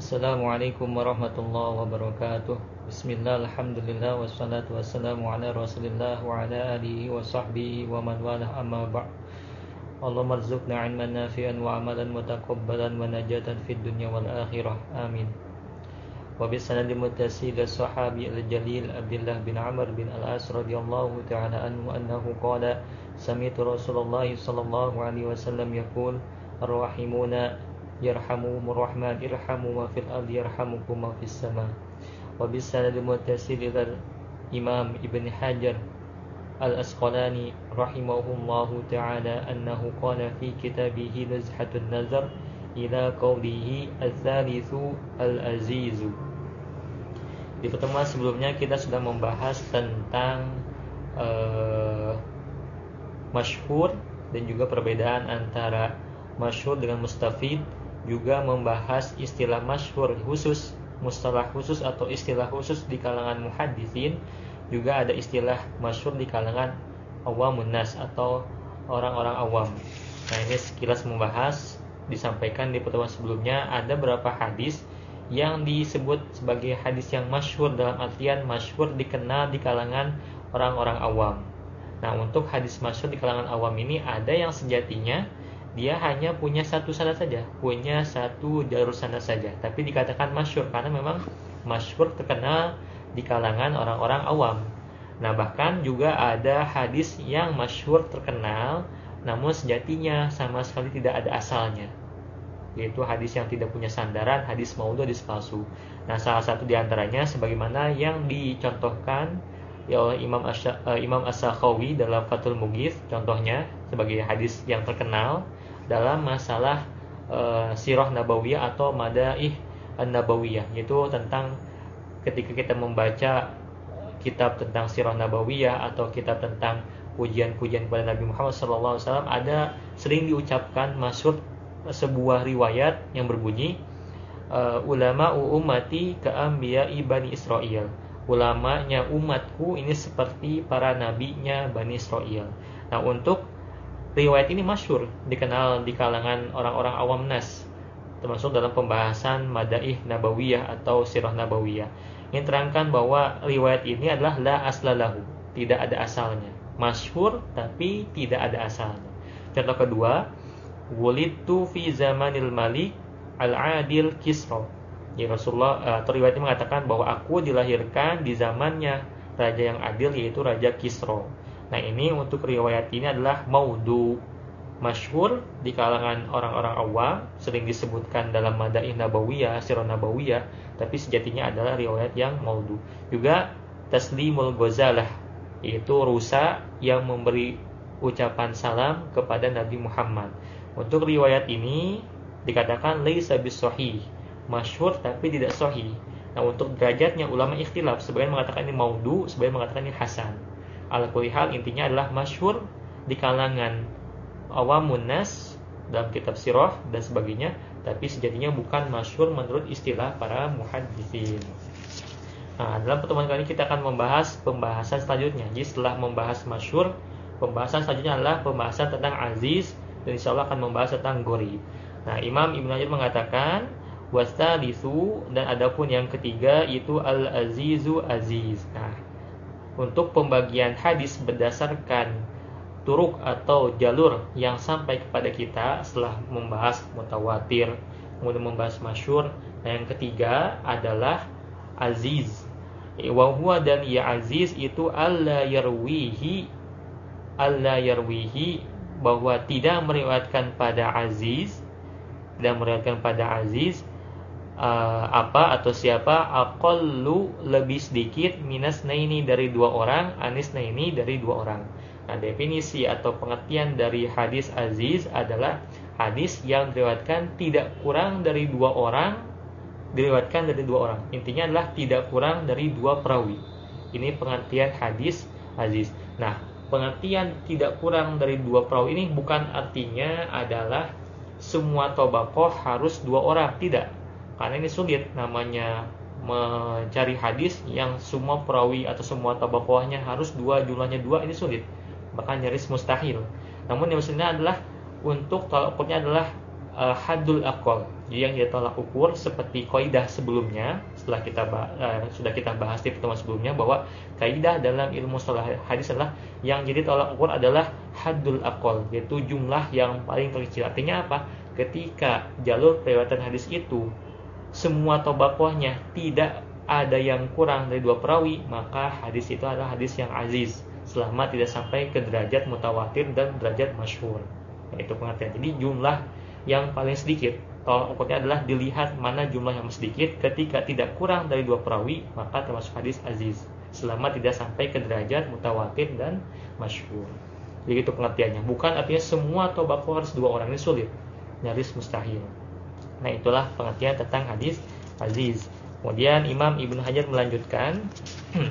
Assalamualaikum warahmatullahi wabarakatuh. Bismillah, Alhamdulillah Wassalatu wassalamu ala rasulillah Wa ala alihi wa sahbihi Wa man wala amma ba' Allahumma rizukna ilman nafi'an Wa amalan mutakabbalan Wa najatan fid dunya wal akhirah. Amin. Wa bisanadi mutasil sahabi al-jalil Abdullah bin Amr bin al-As ta'ala anhu Annahu qala Samitu Rasulullah sallallahu alaihi wasallam Ar-Rahimuna yarhamuhum rahman irhamu ma fil ardi yarhamukum ma fis sama. Wa bis sanad muttasil ila Imam Ibn Hajar Al-Asqalani rahimahullahu ta'ala annahu qala fi kitabih Nuzhatun Nazar ila qawlihi al-azizu. Di pertemuan sebelumnya kita sudah membahas tentang uh, masyhur dan juga perbedaan antara masyhur dengan mustafid juga membahas istilah masyhur khusus, mustalah khusus atau istilah khusus di kalangan muhaddisin, juga ada istilah masyhur di kalangan awamun nas atau orang-orang awam. Nah, ini sekilas membahas disampaikan di pertemuan sebelumnya ada beberapa hadis yang disebut sebagai hadis yang masyhur dalam artian masyhur dikenal di kalangan orang-orang awam. Nah, untuk hadis masyhur di kalangan awam ini ada yang sejatinya dia hanya punya satu sana saja, punya satu jalur sana saja. Tapi dikatakan masyur karena memang masyur terkenal di kalangan orang-orang awam. Nah bahkan juga ada hadis yang masyur terkenal, namun sejatinya sama sekali tidak ada asalnya. Yaitu hadis yang tidak punya sandaran, hadis maudhu, hadis palsu. Nah salah satu di antaranya sebagaimana yang dicontohkan ya oleh Imam Asya, uh, Imam As-Sakhawi dalam Fathul Mughith contohnya sebagai hadis yang terkenal dalam masalah uh, sirah nabawiyah atau madaih an-nabawiyah yaitu tentang ketika kita membaca kitab tentang sirah nabawiyah atau kitab tentang pujian-pujian kepada Nabi Muhammad SAW ada sering diucapkan masuk sebuah riwayat yang berbunyi uh, ulama ummati keambia ibani Israel. Ulamanya umatku ini seperti para nabinya Bani Israel. Nah untuk riwayat ini masyur dikenal di kalangan orang-orang awam nas termasuk dalam pembahasan madaih nabawiyah atau sirah nabawiyah yang terangkan bahwa riwayat ini adalah la aslalahu tidak ada asalnya. Masyhur tapi tidak ada asalnya. Contoh kedua wulitu fi zamanil malik al-adil kisra. Ya Rasulullah atau riwayat ini mengatakan bahwa aku dilahirkan di zamannya raja yang adil yaitu raja Kisra Nah ini untuk riwayat ini adalah maudu masyhur di kalangan orang-orang awam sering disebutkan dalam madaih nabawiyah, sirah nabawiyah, tapi sejatinya adalah riwayat yang maudu. Juga taslimul ghazalah yaitu rusa yang memberi ucapan salam kepada Nabi Muhammad. Untuk riwayat ini dikatakan laisa bisahih, masyhur tapi tidak sahih. Nah, untuk derajatnya ulama ikhtilaf, sebagian mengatakan ini maudu, sebagian mengatakan ini hasan ala hal intinya adalah masyhur di kalangan awamun nas dalam kitab sirah dan sebagainya tapi sejatinya bukan masyhur menurut istilah para muhaddisin. Nah, dalam pertemuan kali ini kita akan membahas pembahasan selanjutnya. Jadi setelah membahas masyhur, pembahasan selanjutnya adalah pembahasan tentang aziz dan insya Allah akan membahas tentang gori. Nah, Imam Ibnu Hajar mengatakan wastalisu dan adapun yang ketiga itu al azizu aziz. Nah, untuk pembagian hadis berdasarkan turuk atau jalur yang sampai kepada kita setelah membahas mutawatir, kemudian membahas masyur. Nah, yang ketiga adalah aziz. Wahwa dan ya aziz itu Allah yarwihi Allah yarwihi bahwa tidak meriwayatkan pada aziz dan meriwayatkan pada aziz uh, apa atau siapa? Aqallu lebih sedikit minus naini dari dua orang anis naini dari dua orang. Nah definisi atau pengertian dari hadis aziz adalah hadis yang diriwayatkan tidak kurang dari dua orang diriwayatkan dari dua orang. Intinya adalah tidak kurang dari dua perawi. Ini pengertian hadis aziz. Nah pengertian tidak kurang dari dua perawi ini bukan artinya adalah semua tobakoh harus dua orang. Tidak karena ini sulit namanya mencari hadis yang semua perawi atau semua tabakohnya harus dua jumlahnya dua ini sulit. Bahkan nyaris mustahil. Namun yang maksudnya adalah untuk tolak ukurnya adalah uh, hadul akol yang dia tolak ukur seperti kaidah sebelumnya setelah kita uh, sudah kita bahas di pertemuan sebelumnya bahwa kaidah dalam ilmu salah hadis adalah yang jadi tolak ukur adalah hadul akol yaitu jumlah yang paling terkecil artinya apa? Ketika jalur periwayatan hadis itu semua tobakohnya tidak ada yang kurang dari dua perawi maka hadis itu adalah hadis yang aziz. Selama tidak sampai ke derajat mutawatir dan derajat masyhur. Itu pengertian. Jadi jumlah yang paling sedikit tolak ukurnya adalah dilihat mana jumlah yang sedikit. Ketika tidak kurang dari dua perawi maka termasuk hadis aziz. Selama tidak sampai ke derajat mutawatir dan masyhur. Jadi itu pengertiannya. Bukan artinya semua tobako harus dua orang. Ini sulit. Nyaris mustahil nah itulah pengertian tentang hadis aziz kemudian Imam Ibnu Hajar melanjutkan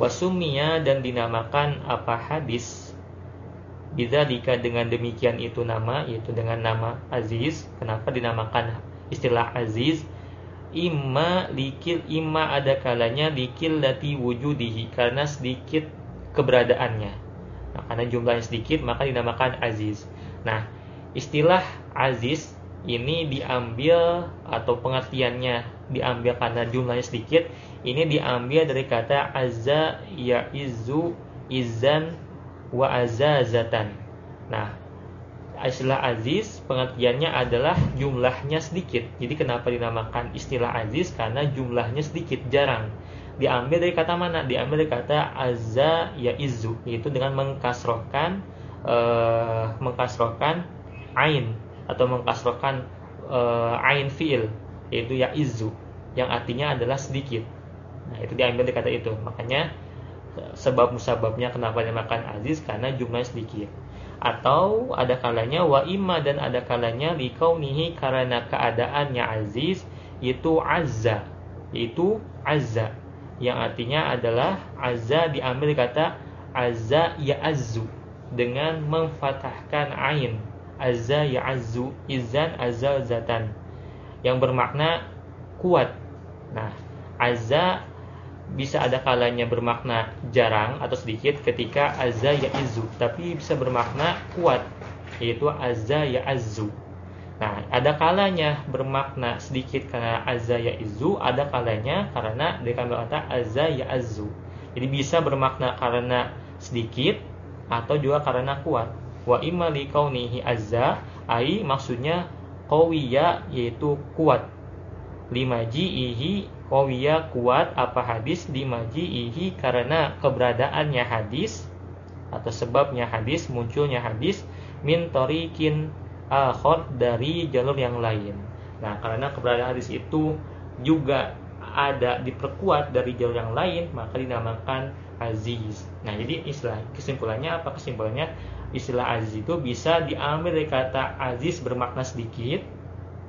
wasumia dan dinamakan apa hadis Bidzalika dengan demikian itu nama yaitu dengan nama Aziz. Kenapa dinamakan istilah Aziz? Imma likil imma ada kalanya likil lati wujudihi karena sedikit keberadaannya. Nah, karena jumlahnya sedikit maka dinamakan Aziz. Nah, istilah Aziz ini diambil atau pengertiannya diambil karena jumlahnya sedikit ini diambil dari kata azza ya izu izan wa azazatan. Nah, istilah aziz pengertiannya adalah jumlahnya sedikit. Jadi kenapa dinamakan istilah aziz? Karena jumlahnya sedikit, jarang. Diambil dari kata mana? Diambil dari kata azza ya izu, yaitu dengan mengkasrohkan uh, mengkasrohkan ain atau mengkasrohkan uh, ain fiil yaitu ya izu yang artinya adalah sedikit. Nah, itu diambil dari kata itu. Makanya sebab musababnya kenapa dinamakan aziz karena jumlahnya sedikit atau ada kalanya wa imma dan ada kalanya likaunihi karena keadaannya aziz itu azza itu azza yang artinya adalah azza diambil kata azza ya azzu dengan memfatahkan ain azza ya azzu izan azza zatan yang bermakna kuat. Nah azza bisa ada kalanya bermakna jarang atau sedikit ketika azza ya izu tapi bisa bermakna kuat yaitu azza ya azu nah ada kalanya bermakna sedikit karena azza ya izu ada kalanya karena dengan kata azza ya azu jadi bisa bermakna karena sedikit atau juga karena kuat wa imma li kaunihi azza ai maksudnya qawiya yaitu kuat lima ji'ihi Qawiya kuat apa hadis di maji'ihi karena keberadaannya hadis atau sebabnya hadis munculnya hadis min torikin akhor dari jalur yang lain. Nah, karena keberadaan hadis itu juga ada diperkuat dari jalur yang lain, maka dinamakan aziz. Nah, jadi istilah kesimpulannya apa? Kesimpulannya istilah aziz itu bisa diambil dari kata aziz bermakna sedikit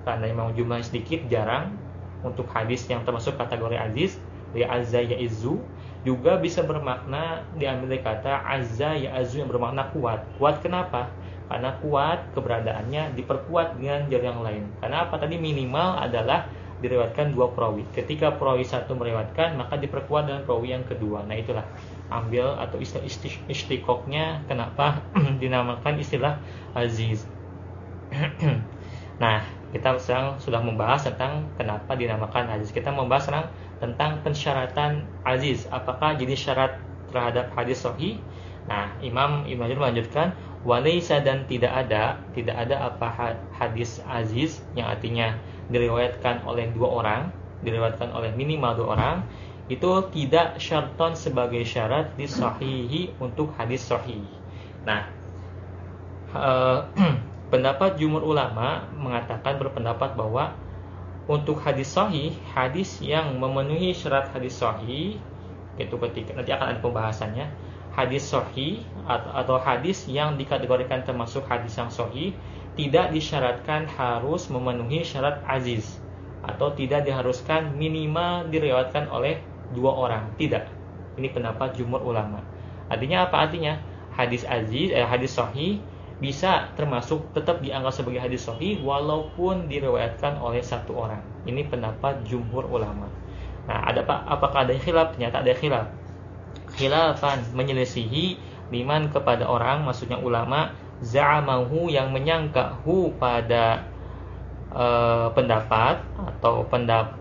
karena memang jumlahnya sedikit jarang untuk hadis yang termasuk kategori aziz dari azza ya izu juga bisa bermakna diambil dari kata azza ya azu yang bermakna kuat. Kuat kenapa? Karena kuat keberadaannya diperkuat dengan jalur yang lain. Karena apa? Tadi minimal adalah direwatkan dua perawi. Ketika perawi satu merewatkan, maka diperkuat dengan perawi yang kedua. Nah itulah ambil atau istilah istiqoknya kenapa dinamakan istilah aziz. nah, kita sekarang sudah membahas tentang kenapa dinamakan aziz. Kita membahas sekarang tentang pensyaratan aziz. Apakah jadi syarat terhadap hadis sahih? Nah, Imam Ibnu Hajar melanjutkan walaisa dan tidak ada, tidak ada apa hadis aziz yang artinya diriwayatkan oleh dua orang, diriwayatkan oleh minimal dua orang, itu tidak syarton sebagai syarat disahihi untuk hadis sahih. Nah, uh, Pendapat jumhur ulama mengatakan berpendapat bahwa untuk hadis sahih, hadis yang memenuhi syarat hadis sahih itu ketika nanti akan ada pembahasannya. Hadis sahih atau hadis yang dikategorikan termasuk hadis yang sahih tidak disyaratkan harus memenuhi syarat aziz atau tidak diharuskan minimal diriwayatkan oleh dua orang. Tidak. Ini pendapat jumhur ulama. Artinya apa artinya? Hadis aziz eh, hadis sahih bisa termasuk tetap dianggap sebagai hadis sahih walaupun diriwayatkan oleh satu orang. Ini pendapat jumhur ulama. Nah, ada apa? Apakah ada khilaf? Ternyata ada khilaf. Khilafan menyelisihi liman kepada orang, maksudnya ulama za'amahu yang menyangka hu pada uh, pendapat atau pendap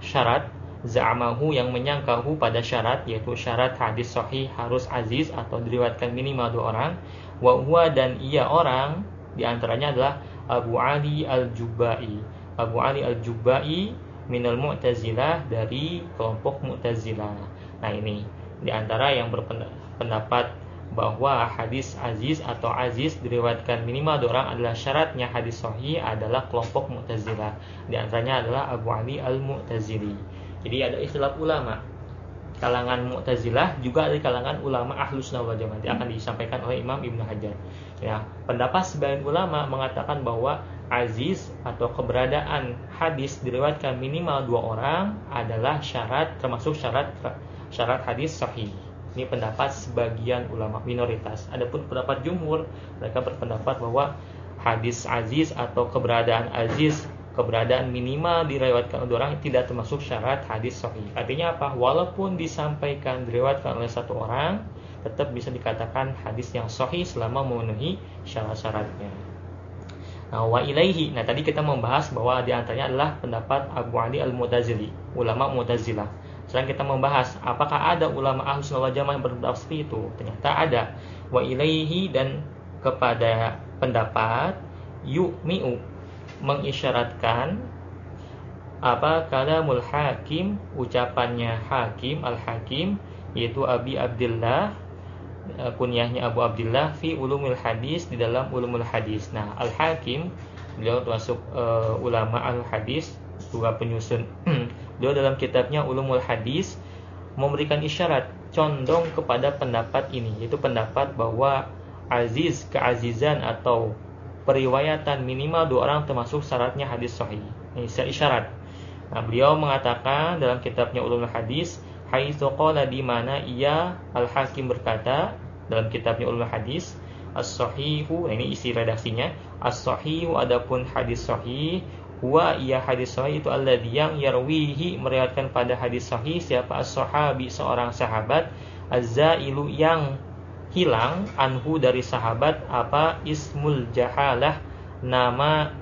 syarat. Za'amahu yang menyangkahu pada syarat yaitu syarat hadis sahih harus aziz atau diriwayatkan minimal dua orang. Wa huwa dan ia orang di antaranya adalah Abu Ali Al-Jubai. Abu Ali Al-Jubai minal Mu'tazilah dari kelompok Mu'tazilah. Nah ini di antara yang berpendapat bahwa hadis aziz atau aziz diriwayatkan minimal dua orang adalah syaratnya hadis sahih adalah kelompok Mu'tazilah di antaranya adalah Abu Ali Al-Mu'tazili jadi ada istilah ulama kalangan Mu'tazilah juga ada kalangan ulama Ahlus Sunnah wal Jamaah akan disampaikan oleh Imam Ibnu Hajar. Ya, pendapat sebagian ulama mengatakan bahwa aziz atau keberadaan hadis diriwayatkan minimal dua orang adalah syarat termasuk syarat syarat hadis sahih. Ini pendapat sebagian ulama minoritas. Adapun pendapat jumhur mereka berpendapat bahwa hadis aziz atau keberadaan aziz keberadaan minimal diriwayatkan oleh orang tidak termasuk syarat hadis sahih. Artinya apa? Walaupun disampaikan diriwayatkan oleh satu orang, tetap bisa dikatakan hadis yang sahih selama memenuhi syarat-syaratnya. Nah, wa ilaihi. Nah, tadi kita membahas bahwa di antaranya adalah pendapat Abu Ali Al-Mu'tazili, ulama Mu'tazilah. Sekarang kita membahas apakah ada ulama Ahlus Sunnah wal Jamaah yang seperti itu? Ternyata ada. Wa ilaihi dan kepada pendapat yu'mi'u mengisyaratkan apa kalamul hakim ucapannya hakim al hakim yaitu Abi Abdullah eh, kunyahnya Abu Abdullah fi ulumul hadis di dalam ulumul hadis. Nah, Al Hakim beliau termasuk uh, ulama al hadis juga penyusun. beliau dalam kitabnya Ulumul Hadis memberikan isyarat condong kepada pendapat ini yaitu pendapat bahwa aziz keazizan atau periwayatan minimal dua orang termasuk syaratnya hadis sahih. Ini isyarat. Nah, beliau mengatakan dalam kitabnya Ulumul Hadis, haitsu qala di mana ia Al-Hakim berkata dalam kitabnya Ulumul Hadis, as-sahihu, nah ini isi redaksinya, as-sahihu adapun hadis sahih huwa ia hadis sahih itu alladhi yang yarwihi meriwayatkan pada hadis sahih siapa as-sahabi seorang sahabat az-zailu yang hilang anhu dari sahabat apa ismul jahalah nama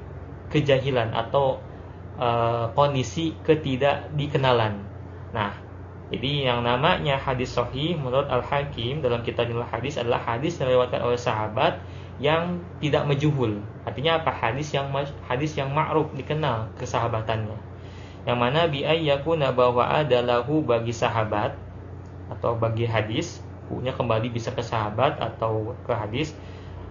kejahilan atau uh, kondisi ketidakdikenalan. Nah, jadi yang namanya hadis sahih menurut Al-Hakim dalam kitabul hadis adalah hadis yang oleh sahabat yang tidak mejuhul. Artinya apa? Hadis yang hadis yang ma'ruf dikenal kesahabatannya. Yang mana bi ayyakuna bahwa ada lahu bagi sahabat atau bagi hadis bukunya kembali bisa ke sahabat atau ke hadis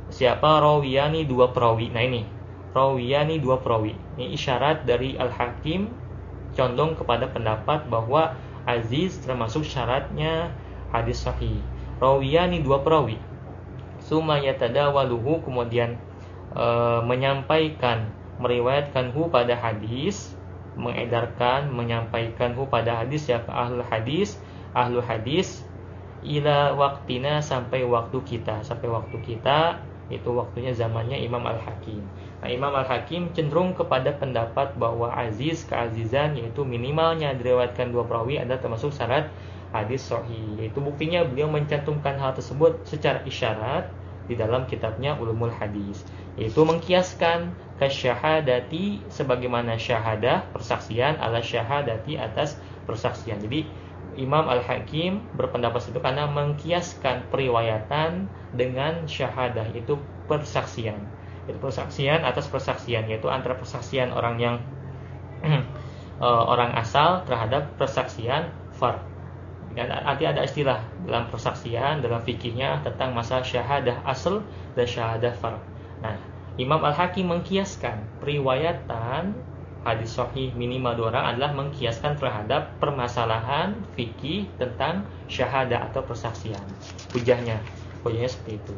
siapa rawiyani dua perawi nah ini rawiyani dua perawi ini isyarat dari al hakim condong kepada pendapat bahwa aziz termasuk syaratnya hadis sahih rawiyani dua perawi sumaya tadawaluhu kemudian e, menyampaikan meriwayatkan hu pada hadis mengedarkan menyampaikan hu pada hadis siapa ahlu hadis ahlu hadis ila waktina sampai waktu kita sampai waktu kita itu waktunya zamannya Imam Al-Hakim. Nah, Imam Al-Hakim cenderung kepada pendapat bahwa aziz keazizan yaitu minimalnya diriwayatkan dua perawi adalah termasuk syarat hadis sahih. Yaitu buktinya beliau mencantumkan hal tersebut secara isyarat di dalam kitabnya Ulumul Hadis, yaitu mengkiaskan kesyahadati sebagaimana syahadah persaksian ala syahadati atas persaksian. Jadi Imam Al-Hakim berpendapat itu karena mengkiaskan periwayatan dengan syahadah itu persaksian. Itu persaksian atas persaksian yaitu antara persaksian orang yang uh, orang asal terhadap persaksian far. Dan nanti ada istilah dalam persaksian dalam fikihnya tentang masalah syahadah asal dan syahadah far. Nah, Imam Al-Hakim mengkiaskan periwayatan hadis sahih minimal dua orang adalah mengkiaskan terhadap permasalahan fikih tentang syahadah atau persaksian. Hujahnya, hujahnya seperti itu.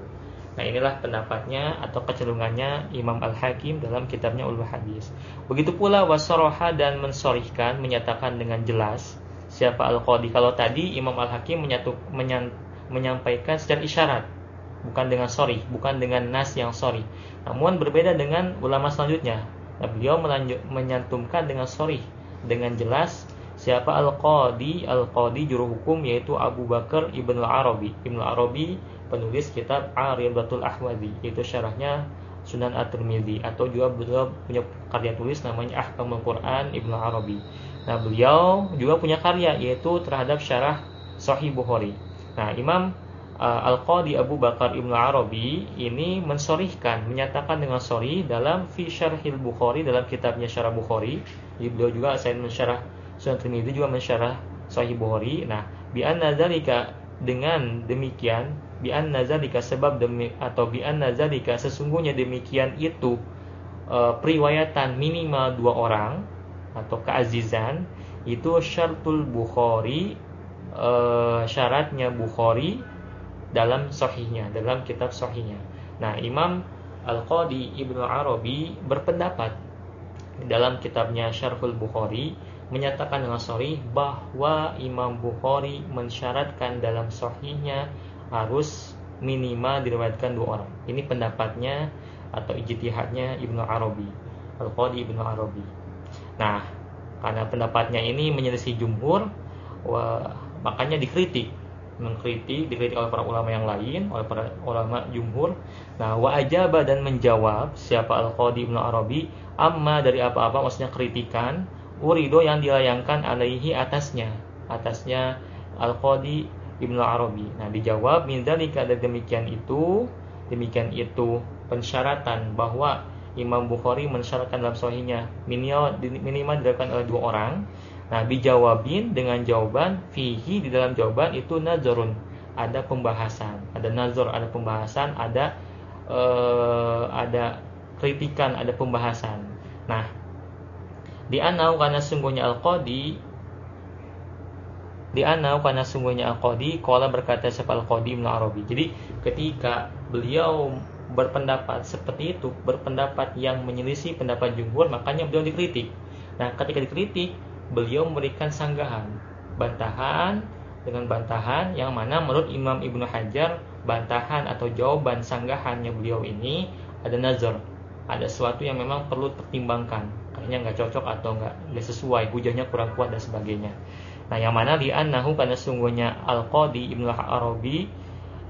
Nah inilah pendapatnya atau kecenderungannya Imam Al-Hakim dalam kitabnya Ulul Hadis. Begitu pula wasoroha dan mensorihkan menyatakan dengan jelas siapa Al-Qadi. Kalau tadi Imam Al-Hakim menyatu, menyan, menyampaikan secara isyarat, bukan dengan sorry, bukan dengan nas yang sorry. Namun berbeda dengan ulama selanjutnya. Nah, beliau melanjut, menyantumkan dengan sorry. Dengan jelas siapa Al-Qadi? Al-Qadi juru hukum yaitu Abu Bakar Ibn Arabi Ibn Arabi penulis kitab Aridatul Ahwadi itu syarahnya Sunan At-Tirmidzi atau juga beliau punya karya tulis namanya Ahkamul Quran Ibnu Arabi. Nah, beliau juga punya karya yaitu terhadap syarah Sahih Bukhari. Nah, Imam uh, Al-Qadi Abu Bakar Ibnu Arabi ini mensorihkan, menyatakan dengan sorry dalam fi syarhil Bukhari dalam kitabnya Syarah Bukhari. Jadi beliau juga selain mensyarah Sunan Tirmidzi juga mensyarah Sahih Bukhari. Nah, bi anna dengan demikian bi anna sebab demi atau bi anna sesungguhnya demikian itu e, periwayatan minimal dua orang atau keazizan itu syartul Bukhari e, syaratnya Bukhari dalam sahihnya dalam kitab sahihnya. Nah, Imam Al-Qadi Ibnu Arabi berpendapat dalam kitabnya Syarhul Bukhari menyatakan dengan sorry bahwa Imam Bukhari mensyaratkan dalam sahihnya harus minimal diriwayatkan dua orang. Ini pendapatnya atau ijtihadnya Ibnu Arabi, Al-Qadi Ibnu Arabi. Nah, karena pendapatnya ini menyelisih jumhur, makanya dikritik, mengkritik, dikritik oleh para ulama yang lain, oleh para ulama jumhur. Nah, wa ajaba dan menjawab siapa Al-Qadi Ibnu Arabi, amma dari apa-apa maksudnya kritikan, urido yang dilayangkan alaihi atasnya, atasnya Al-Qadi Ibnu Arabi. Nah, dijawab min ada demikian itu, demikian itu pensyaratan bahwa Imam Bukhari mensyaratkan dalam sahihnya minimal minimal dilakukan oleh dua orang. Nah, dijawabin dengan jawaban fihi di dalam jawaban itu nazarun. Ada pembahasan, ada nazar, ada pembahasan, ada uh, ada kritikan, ada pembahasan. Nah, di anau karena sungguhnya al-qadi di anau karena sungguhnya Al-Qadi Kala berkata siapa Al-Qadi Arabi Jadi ketika beliau berpendapat seperti itu Berpendapat yang menyelisih pendapat jumhur Makanya beliau dikritik. Nah ketika dikritik Beliau memberikan sanggahan Bantahan dengan bantahan Yang mana menurut Imam Ibnu Hajar Bantahan atau jawaban sanggahannya beliau ini Ada nazar Ada sesuatu yang memang perlu pertimbangkan Kayaknya nggak cocok atau nggak sesuai Hujahnya kurang kuat dan sebagainya. Nah, yang mana di annahu karena sungguhnya Al-Qadi Ibnu Arabi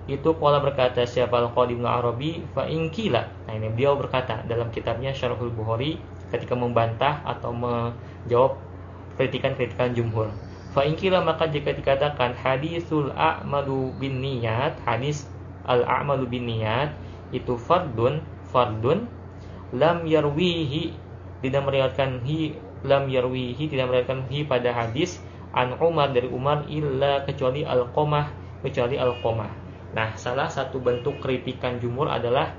itu pola berkata siapa Al-Qadi Ibnu Arabi fa inkila. Nah, ini beliau berkata dalam kitabnya Syarhul Bukhari ketika membantah atau menjawab kritikan-kritikan jumhur. Fa inkila maka jika dikatakan hadisul a'malu bin niyat, hadis al-a'malu bin niyat itu fardun, fardun lam yarwihi tidak meriwayatkan hi lam yarwihi tidak meriwayatkan hi pada hadis an Umar dari Umar illa kecuali al-qomah kecuali al-qomah. Nah, salah satu bentuk kritikan jumur adalah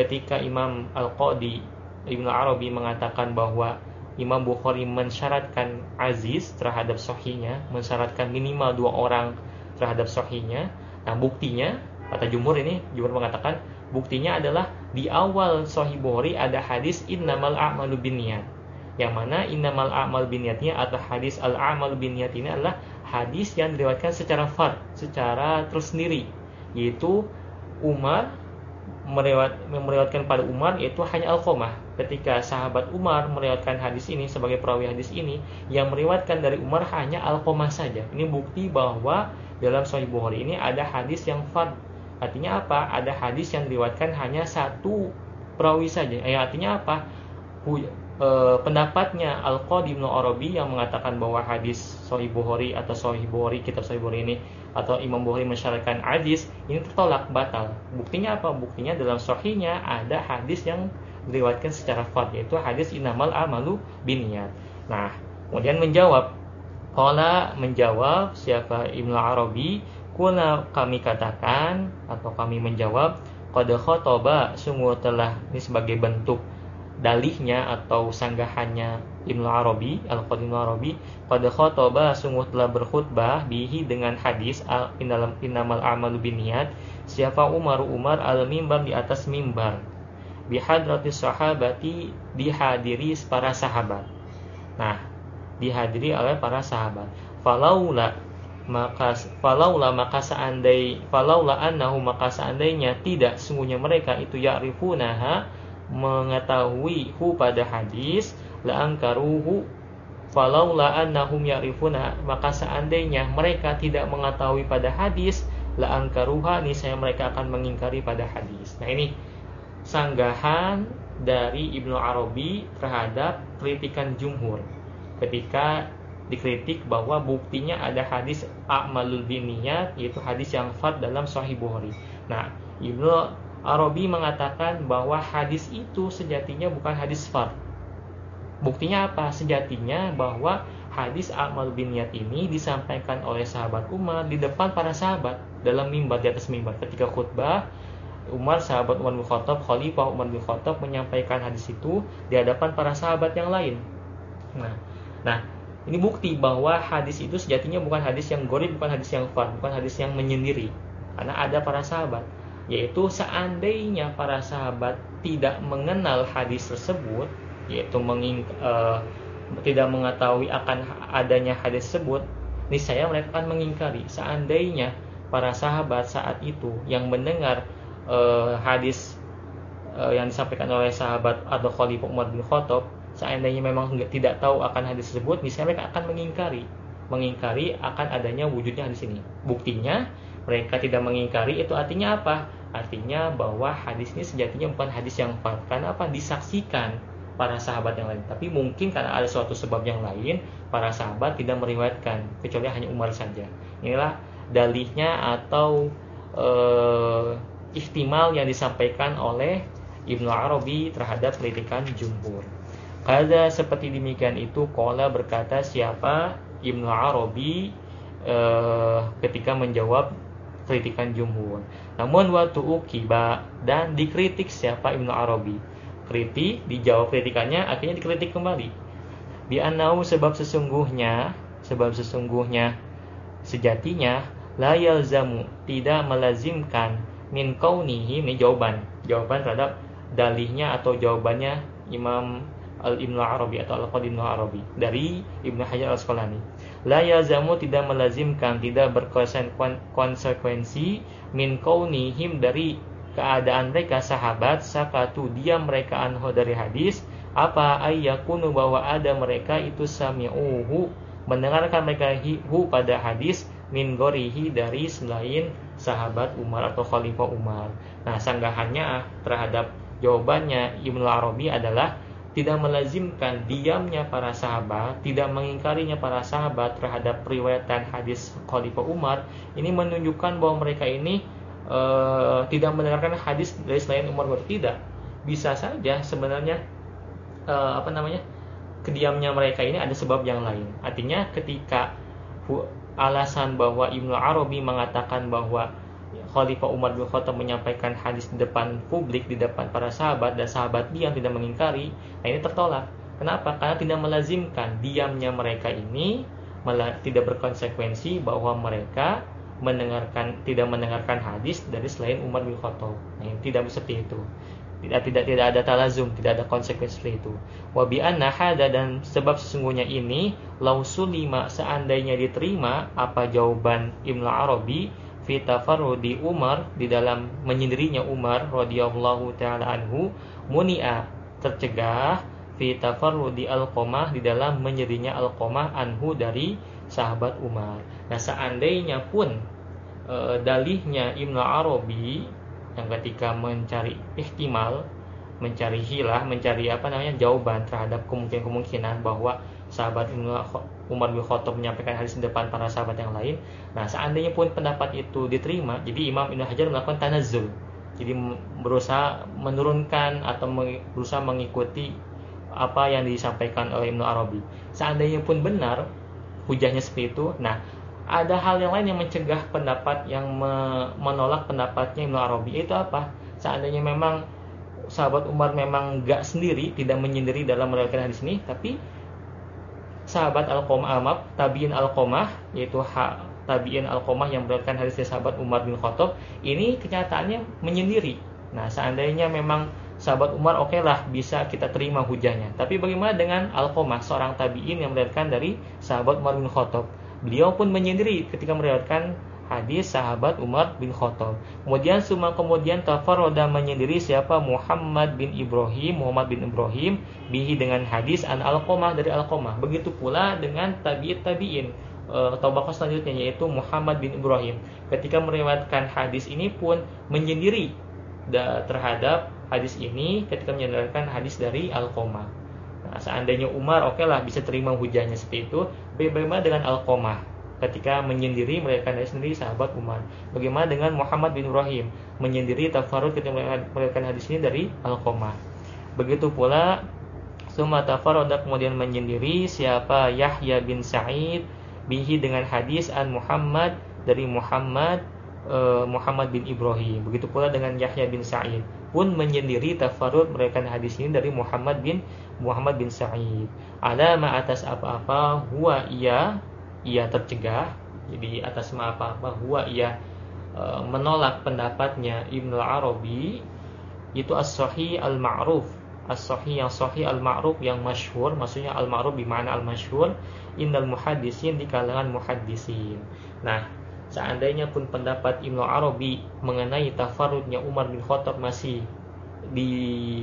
ketika Imam Al-Qadi Ibnu Arabi mengatakan bahwa Imam Bukhari mensyaratkan aziz terhadap sohinya, mensyaratkan minimal dua orang terhadap sohinya. Nah, buktinya kata jumur ini jumur mengatakan buktinya adalah di awal Sahih Bukhari ada hadis innamal a'malu binniyat yang mana innamal a'mal binniyatnya atau hadis al amal binniyat ini adalah hadis yang diriwayatkan secara fard, secara tersendiri yaitu Umar meriwayat, meriwayatkan pada Umar yaitu hanya Al-Qamah. Ketika sahabat Umar meriwayatkan hadis ini sebagai perawi hadis ini, yang meriwayatkan dari Umar hanya Al-Qamah saja. Ini bukti bahwa dalam Sahih Bukhari ini ada hadis yang fard. Artinya apa? Ada hadis yang diriwayatkan hanya satu perawi saja. Eh, artinya apa? E, pendapatnya Al-Qadi Ibnu Arabi yang mengatakan bahwa hadis Sahih Bukhari atau Sahih Bukhari kitab Sahih Bukhari ini atau Imam Bukhari mensyaratkan hadis ini tertolak batal. Buktinya apa? Buktinya dalam sahihnya ada hadis yang diriwayatkan secara fard yaitu hadis inamal amalu biniyat. Nah, kemudian menjawab Kala menjawab siapa Ibnu Arabi Kuna kami katakan atau kami menjawab Qad khotoba sungguh telah ini sebagai bentuk dalihnya atau sanggahannya Ibnu Arabi Al-Qadim Arabi pada khotoba sungguh telah berkhutbah bihi dengan hadis al dalam inamal amalu biniat siapa Umar Umar al mimbar di atas mimbar. Bihadrati sahabati dihadiri para sahabat. Nah dihadiri oleh para sahabat. Falaula maka falaula maka seandai falaula annahu maka seandainya tidak sungguhnya mereka itu ya'rifunaha mengetahui hu pada hadis la angkaruhu falaula annahum ya'rifuna maka seandainya mereka tidak mengetahui pada hadis la angkaruha saya mereka akan mengingkari pada hadis nah ini sanggahan dari Ibnu Arabi terhadap kritikan jumhur ketika dikritik bahwa buktinya ada hadis a'malul biniyat yaitu hadis yang fat dalam sahih Bukhari. Nah, Ibnu Arabi mengatakan bahwa hadis itu sejatinya bukan hadis fard Buktinya apa? Sejatinya bahwa hadis amal bin niat ini disampaikan oleh sahabat Umar di depan para sahabat dalam mimbar di atas mimbar ketika khutbah Umar sahabat Umar bin Khattab Khalifah Umar bin Khattab menyampaikan hadis itu di hadapan para sahabat yang lain. Nah, nah ini bukti bahwa hadis itu sejatinya bukan hadis yang gorib, bukan hadis yang far, bukan hadis yang menyendiri. Karena ada para sahabat, yaitu seandainya para sahabat tidak mengenal hadis tersebut, yaitu menging, uh, tidak mengetahui akan adanya hadis tersebut, niscaya mereka akan mengingkari. Seandainya para sahabat saat itu yang mendengar uh, hadis uh, yang disampaikan oleh sahabat atau Khalifah Umar bin Khattab, seandainya memang tidak tahu akan hadis tersebut, niscaya mereka akan mengingkari, mengingkari akan adanya wujudnya hadis ini. Buktinya mereka tidak mengingkari itu artinya apa? Artinya bahwa hadis ini sejatinya bukan hadis yang fard. Karena apa? Disaksikan para sahabat yang lain. Tapi mungkin karena ada suatu sebab yang lain, para sahabat tidak meriwayatkan, kecuali hanya Umar saja. Inilah dalihnya atau uh, ihtimal yang disampaikan oleh Ibnu Arabi terhadap kritikan jumhur. Kada seperti demikian itu kola berkata siapa Ibnu Arabi uh, ketika menjawab kritikan jumhur. Namun waktu ukiba dan dikritik siapa Ibnu Arabi kritik, dijawab kritikannya, akhirnya dikritik kembali. Bi anau sebab sesungguhnya, sebab sesungguhnya sejatinya la yalzamu tidak melazimkan min kaunihi ini jawaban jawaban terhadap dalihnya atau jawabannya Imam Al Ibnu Arabi atau Al Qadim Arabi dari Ibnu Hajar Al Asqalani. La yalzamu tidak melazimkan tidak berkonsekuensi min kaunihim dari keadaan mereka sahabat sakatu diam mereka anho dari hadis apa ayyakunu bahwa ada mereka itu sami'uhu mendengarkan mereka hu pada hadis min gorihi dari selain sahabat Umar atau Khalifah Umar. Nah, sanggahannya terhadap jawabannya Ibnu Arabi adalah tidak melazimkan diamnya para sahabat, tidak mengingkarinya para sahabat terhadap periwayatan hadis Khalifah Umar, ini menunjukkan bahwa mereka ini uh, tidak mendengarkan hadis dari selain Umar bin tidak. Bisa saja sebenarnya uh, apa namanya kediamnya mereka ini ada sebab yang lain. Artinya ketika alasan bahwa Ibnu Arabi mengatakan bahwa Khalifah Umar bin Khattab menyampaikan hadis di depan publik di depan para sahabat dan sahabat diam tidak mengingkari nah ini tertolak kenapa karena tidak melazimkan diamnya mereka ini tidak berkonsekuensi bahwa mereka mendengarkan tidak mendengarkan hadis dari selain Umar bin Khattab. Nah, tidak seperti itu. Tidak tidak tidak ada talazum, tidak ada konsekuensi seperti itu. Wa bi hada dan sebab sesungguhnya ini lausulima seandainya diterima apa jawaban Ibnu Arabi fi tafarrudi Umar di dalam menyendirinya Umar radhiyallahu taala anhu munia tercegah fi tafarrudi Al-Qamah di dalam menyendirinya Al-Qamah anhu dari sahabat Umar. Nah, seandainya pun e, dalihnya Ibnu Arabi yang ketika mencari ihtimal, mencari hilah, mencari apa namanya jawaban terhadap kemungkinan-kemungkinan bahwa sahabat Umar bin Khattab menyampaikan hadis di depan para sahabat yang lain. Nah, seandainya pun pendapat itu diterima, jadi Imam Ibnu Hajar melakukan tanazul. Jadi berusaha menurunkan atau berusaha mengikuti apa yang disampaikan oleh Ibnu Arabi. Seandainya pun benar, hujahnya seperti itu. Nah, ada hal yang lain yang mencegah pendapat yang menolak pendapatnya Ibnu Arabi itu apa? Seandainya memang sahabat Umar memang gak sendiri, tidak menyendiri dalam meriwayatkan hadis ini, tapi sahabat Al-Qamah Amab, tabiin Al-Qamah yaitu ha, tabiin Al-Qamah yang meriwayatkan hadis sahabat Umar bin Khattab, ini kenyataannya menyendiri. Nah, seandainya memang sahabat Umar oke okay lah bisa kita terima hujahnya. Tapi bagaimana dengan Al-Qamah, seorang tabi'in yang meriwayatkan dari sahabat Umar bin Khattab? Beliau pun menyendiri ketika meriwayatkan hadis sahabat Umar bin Khattab. Kemudian semua kemudian tafaroda menyendiri siapa Muhammad bin Ibrahim, Muhammad bin Ibrahim bihi dengan hadis an Alqamah dari Alqamah. Begitu pula dengan tabi'it tabi'in uh, tabaqah selanjutnya yaitu Muhammad bin Ibrahim. Ketika meriwayatkan hadis ini pun menyendiri terhadap hadis ini ketika menyandarkan hadis dari Alqamah. Nah, seandainya Umar oke okay lah bisa terima hujahnya seperti itu, bagaimana dengan Alqamah? Ketika menyendiri mereka sendiri sahabat Umar. Bagaimana dengan Muhammad bin Ibrahim menyendiri tafarud ketika meriwayatkan hadis ini dari Al-Qamah. Begitu pula Suma tafaroda kemudian menyendiri siapa Yahya bin Sa'id bihi dengan hadis an Muhammad dari Muhammad uh, Muhammad bin Ibrahim. Begitu pula dengan Yahya bin Sa'id pun menyendiri tafarud meriwayatkan hadis ini dari Muhammad bin Muhammad bin Sa'id. Alama atas apa-apa huwa ia ia tercegah jadi atas apa? Bahwa ia e, menolak pendapatnya Ibnu Arabi itu as-sahih al-ma'ruf. As-sahih yang sahih al-ma'ruf yang masyhur maksudnya al-ma'ruf di mana al-masyhur indal muhaddisin di kalangan muhaddisin. Nah seandainya pun pendapat Ibnu Arabi mengenai tafarudnya Umar bin Khattab masih di,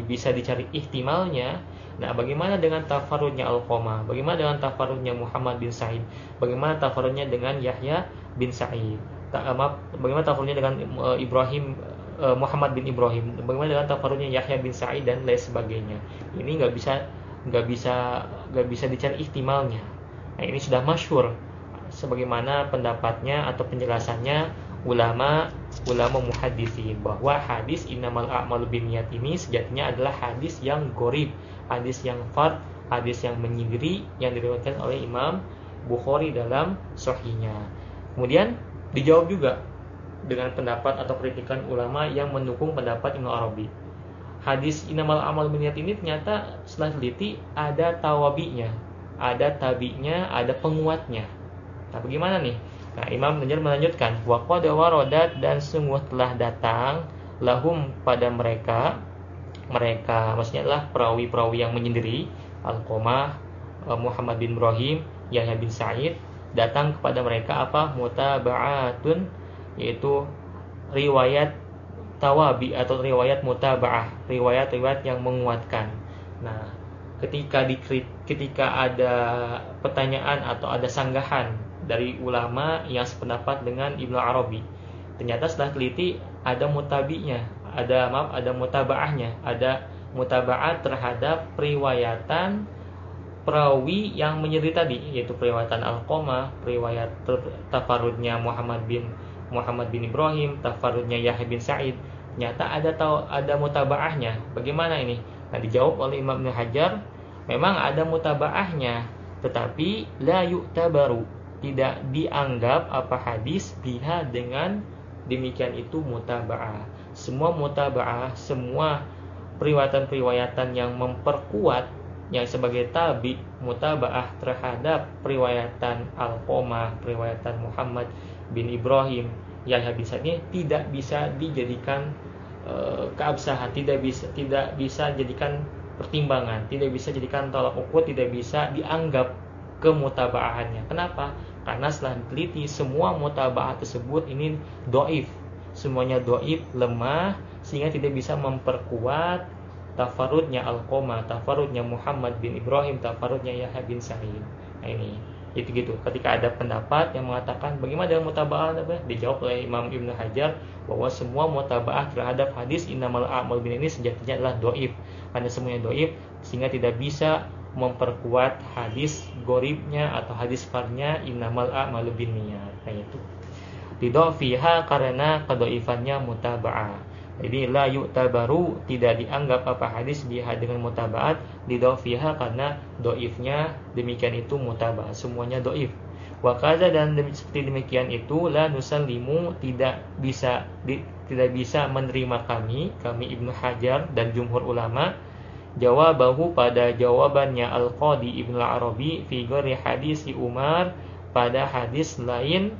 bisa dicari ihtimalnya Nah, bagaimana dengan tafarudnya Al-Qamah? Bagaimana dengan tafarudnya Muhammad bin Sa'id? Bagaimana tafarudnya dengan Yahya bin Sa'id? Tak, eh, maaf, bagaimana tafarudnya dengan uh, Ibrahim uh, Muhammad bin Ibrahim? Bagaimana dengan tafarudnya Yahya bin Sa'id dan lain sebagainya? Ini nggak bisa nggak bisa nggak bisa dicari ihtimalnya. Nah, ini sudah masyhur sebagaimana pendapatnya atau penjelasannya ulama ulama muhadisin bahwa hadis innamal a'malu binniyat ini sejatinya adalah hadis yang gorib hadis yang fard, hadis yang menyendiri yang diriwayatkan oleh Imam Bukhari dalam sahihnya. Kemudian dijawab juga dengan pendapat atau kritikan ulama yang mendukung pendapat Ibnu Arabi. Hadis inamal amal biniat ini ternyata setelah teliti ada tawabinya, ada tabinya, ada penguatnya. Nah, bagaimana nih? Nah, Imam Najjar melanjutkan, waqad warodat dan sungguh telah datang lahum pada mereka mereka maksudnya adalah perawi-perawi yang menyendiri Al-Qamah eh, Muhammad bin Ibrahim Yahya bin Sa'id datang kepada mereka apa? Mutaba'atun yaitu riwayat tawabi atau riwayat mutaba'ah riwayat-riwayat yang menguatkan. Nah ketika di ketika ada pertanyaan atau ada sanggahan dari ulama yang sependapat dengan Ibnu Arabi ternyata setelah teliti ada mutabinya ada maaf ada mutabaahnya ada mutabaat terhadap periwayatan perawi yang menyeri tadi yaitu periwayatan Al-Qamah, periwayat tafarudnya Muhammad bin Muhammad bin Ibrahim, tafarudnya Yahya bin Sa'id. Ternyata ada tahu ada mutabaahnya. Bagaimana ini? Nah, dijawab oleh Imam Ibnu Hajar, memang ada mutabaahnya, tetapi la yu'tabaru, tidak dianggap apa hadis biha dengan demikian itu mutabaah. Semua mutaba'ah, semua periwayatan-periwayatan yang memperkuat yang sebagai tabi mutaba'ah terhadap periwayatan Al-Qomah, periwayatan Muhammad bin Ibrahim yang habis ini tidak bisa dijadikan e, keabsahan, tidak bisa tidak bisa jadikan pertimbangan, tidak bisa jadikan tolak ukur, tidak bisa dianggap kemutabaahannya. Kenapa? Karena setelah diteliti semua mutaba'ah tersebut ini doif, semuanya doib lemah sehingga tidak bisa memperkuat tafarudnya Al-Qoma, tafarudnya Muhammad bin Ibrahim, tafarudnya Yahya bin Sa'id. Nah ini itu gitu. Ketika ada pendapat yang mengatakan bagaimana dengan mutaba'ah dijawab oleh Imam Ibnu Hajar bahwa semua mutaba'ah terhadap hadis innamal a'mal bin ini sejatinya adalah doib. Karena semuanya doib sehingga tidak bisa memperkuat hadis goribnya atau hadis farnya innamal a'malu bin niat. Nah itu fiha karena kedoifannya mutaba'ah. Jadi la yu'tabaru tidak dianggap apa hadis biha dengan mutabaat fiha karena doifnya demikian itu mutaba'ah semuanya doif. Wakaza dan seperti demikian itu la nusallimu tidak bisa di, tidak bisa menerima kami kami Ibnu Hajar dan jumhur ulama jawabahu pada jawabannya Al-Qadi Ibnu Arabi fi hadis Umar pada hadis lain